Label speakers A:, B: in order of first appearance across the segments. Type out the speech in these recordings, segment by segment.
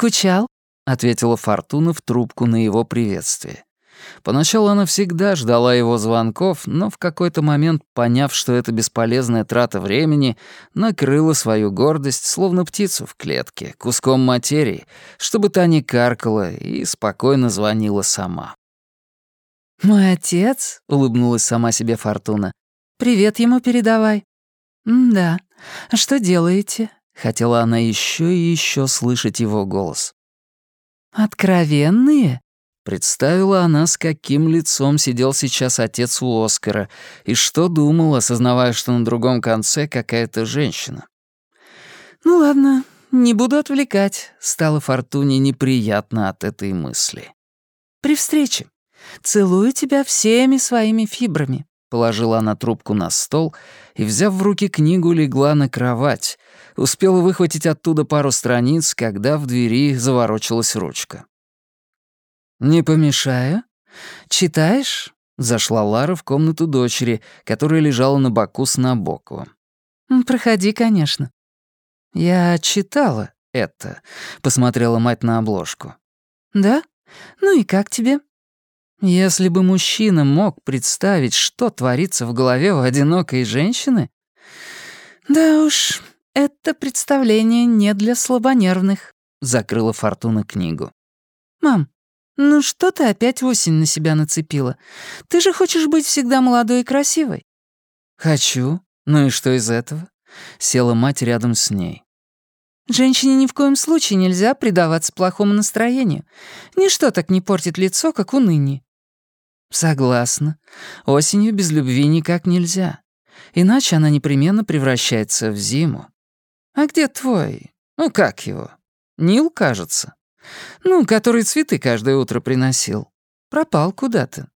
A: «Скучал?» — ответила Фортуна в трубку на его приветствие. Поначалу она всегда ждала его звонков, но в какой-то момент, поняв, что это бесполезная трата времени, накрыла свою гордость, словно птицу в клетке, куском материи, чтобы та не каркала и спокойно звонила сама.
B: «Мой отец», — улыбнулась сама себе Фортуна, — «привет ему передавай». «Да. Что делаете?» — хотела она еще и еще слышать его голос. «Откровенные?»
A: Представила она, с каким лицом сидел сейчас отец у Оскара, и что думал, осознавая, что на другом конце какая-то женщина.
B: «Ну ладно, не буду отвлекать», — стало Фортуне неприятно от этой мысли. «При встрече. Целую тебя всеми своими фибрами», — положила она трубку на стол и, взяв в руки книгу, легла на кровать. Успела выхватить оттуда пару страниц, когда в двери заворочилась ручка.
A: «Не помешаю? Читаешь?» Зашла Лара в комнату дочери, которая лежала на боку с Набоковым.
B: «Проходи, конечно».
A: «Я читала это», — посмотрела мать на обложку.
B: «Да? Ну и как тебе?»
A: «Если бы мужчина мог представить, что творится в голове у одинокой женщины...»
B: «Да уж, это представление не для слабонервных», — закрыла Фортуна книгу. «Мам, «Ну что ты опять осень на себя нацепила? Ты же хочешь быть всегда молодой и красивой».
A: «Хочу. Ну и что из этого?» Села мать рядом с ней.
B: Женщине ни в коем случае нельзя предаваться плохому настроению. Ничто так не портит лицо, как уныние.
A: Согласна. Осенью без любви никак нельзя. Иначе она непременно превращается в зиму. А где твой? Ну как его? Нил, кажется. Ну, который цветы каждое утро приносил. Пропал куда-то.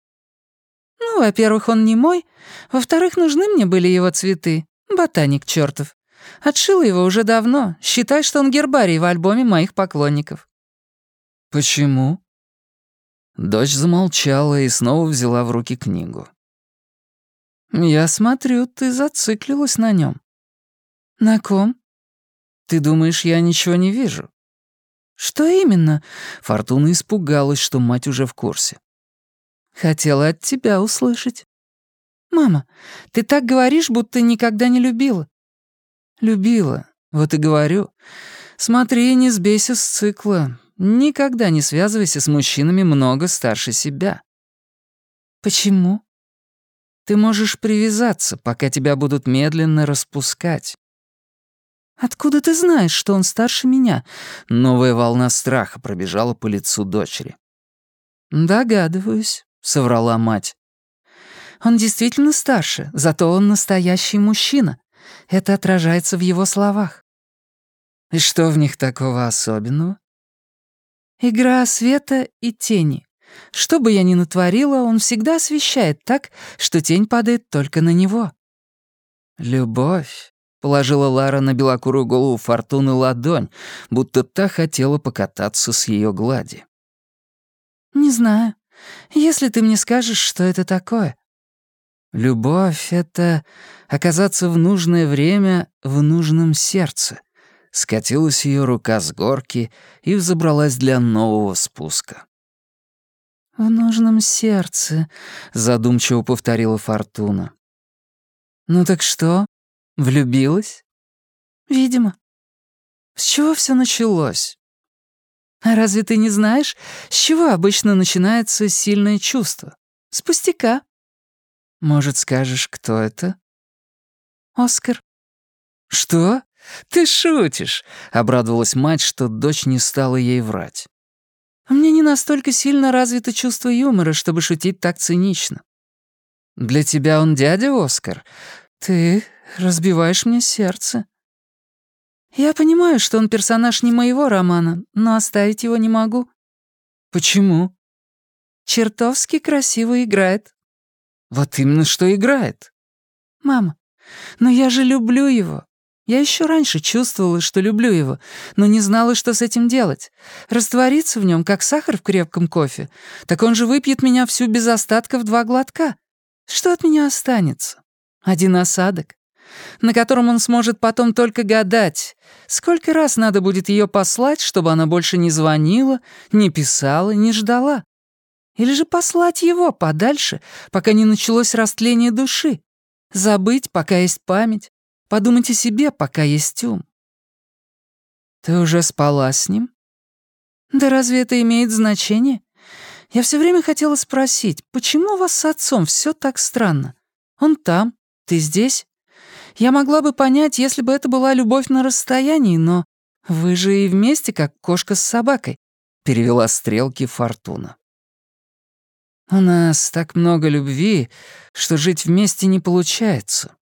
B: Ну, во-первых, он не мой. Во-вторых, нужны мне были его цветы. Ботаник чертов. Отшила его уже давно. Считай, что он гербарий в альбоме моих поклонников.
A: Почему? Дочь замолчала и снова взяла в руки книгу. «Я смотрю, ты зациклилась на нем.
B: «На ком?»
A: «Ты думаешь, я ничего не вижу?»
B: «Что именно?»
A: Фортуна испугалась, что мать уже в курсе.
B: «Хотела от тебя услышать». «Мама, ты так говоришь, будто никогда не любила».
A: «Любила, вот и говорю. Смотри, не сбейся с цикла. Никогда не связывайся с мужчинами много старше себя».
B: «Почему?»
A: «Ты можешь привязаться, пока тебя будут медленно распускать.
B: «Откуда ты знаешь, что он старше меня?»
A: Новая волна страха пробежала по лицу дочери.
B: «Догадываюсь», — соврала мать. «Он действительно старше, зато он настоящий мужчина. Это отражается в его словах».
A: «И что в них такого особенного?»
B: «Игра света и тени. Что бы я ни натворила, он всегда освещает так, что тень падает только на него».
A: «Любовь Положила Лара на белокурую голову Фортуны ладонь, будто та хотела покататься с ее глади.
B: «Не знаю. Если ты мне скажешь, что это такое».
A: «Любовь — это оказаться в нужное время в нужном сердце». Скатилась ее рука с горки и взобралась для нового спуска.
B: «В нужном сердце», —
A: задумчиво повторила Фортуна. «Ну так что, Влюбилась?
B: Видимо.
A: С чего все началось?
B: А разве ты не знаешь, с чего обычно начинается сильное чувство? С пустяка.
A: Может, скажешь, кто это?
B: Оскар.
A: Что? Ты шутишь? Обрадовалась мать, что дочь не стала ей врать.
B: Меня не настолько сильно развито чувство юмора, чтобы шутить так цинично.
A: Для тебя он дядя Оскар?
B: Ты разбиваешь мне сердце. Я понимаю, что он персонаж не моего романа, но оставить его не могу.
A: Почему?
B: Чертовски красиво играет.
A: Вот именно что играет.
B: Мама, но я же люблю его. Я еще раньше чувствовала, что люблю его, но не знала, что с этим делать. Раствориться в нем, как сахар в крепком кофе, так он же выпьет меня всю без остатка в два глотка. Что от меня останется? Один осадок. на котором он сможет потом только гадать, сколько раз надо будет ее послать, чтобы она больше не звонила, не писала, не ждала. Или же послать его подальше, пока не началось растление души. Забыть, пока есть память. Подумать о себе, пока есть ум. Ты уже спала с ним? Да разве это имеет значение? Я все время хотела спросить, почему у вас с отцом все так странно? Он там, ты здесь. Я могла бы понять, если бы это была любовь на расстоянии, но вы же и вместе, как кошка с собакой», — перевела стрелки Фортуна. «У нас так много любви, что жить вместе не получается,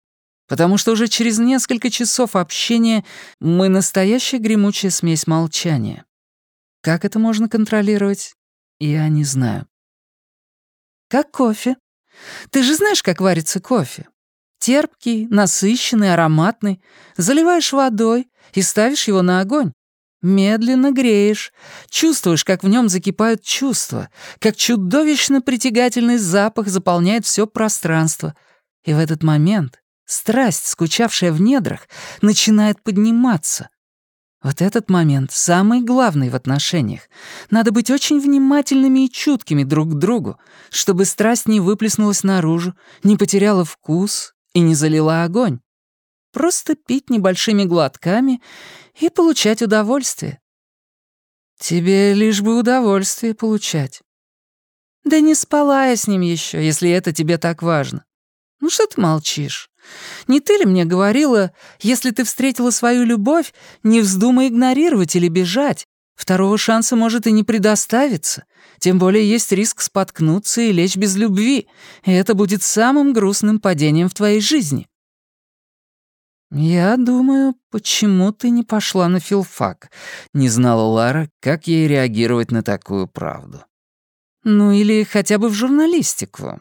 B: потому что уже через несколько часов общения мы настоящая гремучая смесь молчания. Как это можно контролировать, я не знаю». «Как кофе. Ты же знаешь, как варится кофе? Терпкий, насыщенный, ароматный. Заливаешь водой и ставишь его на огонь. Медленно греешь, чувствуешь, как в нем закипают чувства, как чудовищно притягательный запах заполняет все пространство. И в этот момент страсть, скучавшая в недрах, начинает подниматься. Вот этот момент самый главный в отношениях. Надо быть очень внимательными и чуткими друг к другу, чтобы страсть не выплеснулась наружу, не потеряла вкус и не залила огонь. Просто пить небольшими глотками и получать удовольствие. Тебе лишь бы удовольствие получать. Да не спала я с ним еще, если это тебе так важно. Ну что ты молчишь? Не ты ли мне говорила, если ты встретила свою любовь, не вздумай игнорировать или бежать. Второго шанса может и не предоставиться. Тем более есть риск споткнуться и лечь без любви, и это будет самым грустным падением в твоей жизни. «Я думаю, почему ты не пошла на филфак?» — не знала Лара, как ей реагировать на такую правду. «Ну или хотя бы в журналистику.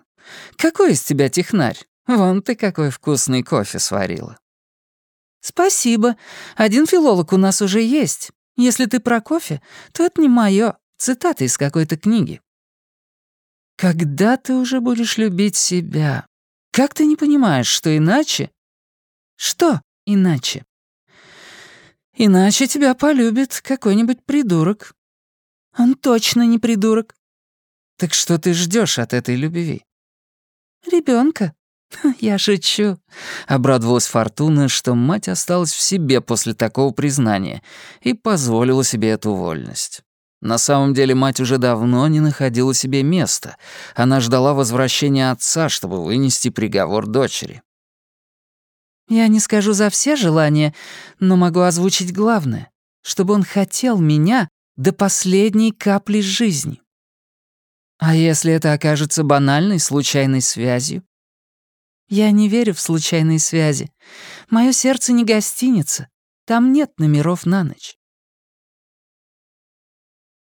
B: Какой из тебя технарь? Вон ты какой вкусный кофе сварила». «Спасибо. Один филолог у нас уже есть. Если ты про кофе, то это не моё. Цитата из какой-то книги». «Когда ты уже будешь любить себя? Как ты не понимаешь, что иначе что иначе? Иначе тебя полюбит какой-нибудь придурок. Он точно не придурок. Так что ты ждешь от этой любви? Ребенка. Я шучу. Обрадовалась Фортуна, что мать осталась в себе после такого признания и позволила себе эту вольность. На самом деле мать уже давно не находила себе места. Она ждала возвращения отца, чтобы вынести приговор дочери. Я не скажу за все желания, но могу озвучить главное, чтобы он хотел меня до последней капли жизни. А если это окажется банальной случайной связью? Я не верю в случайные связи. Мое сердце не гостиница. Там нет номеров на ночь.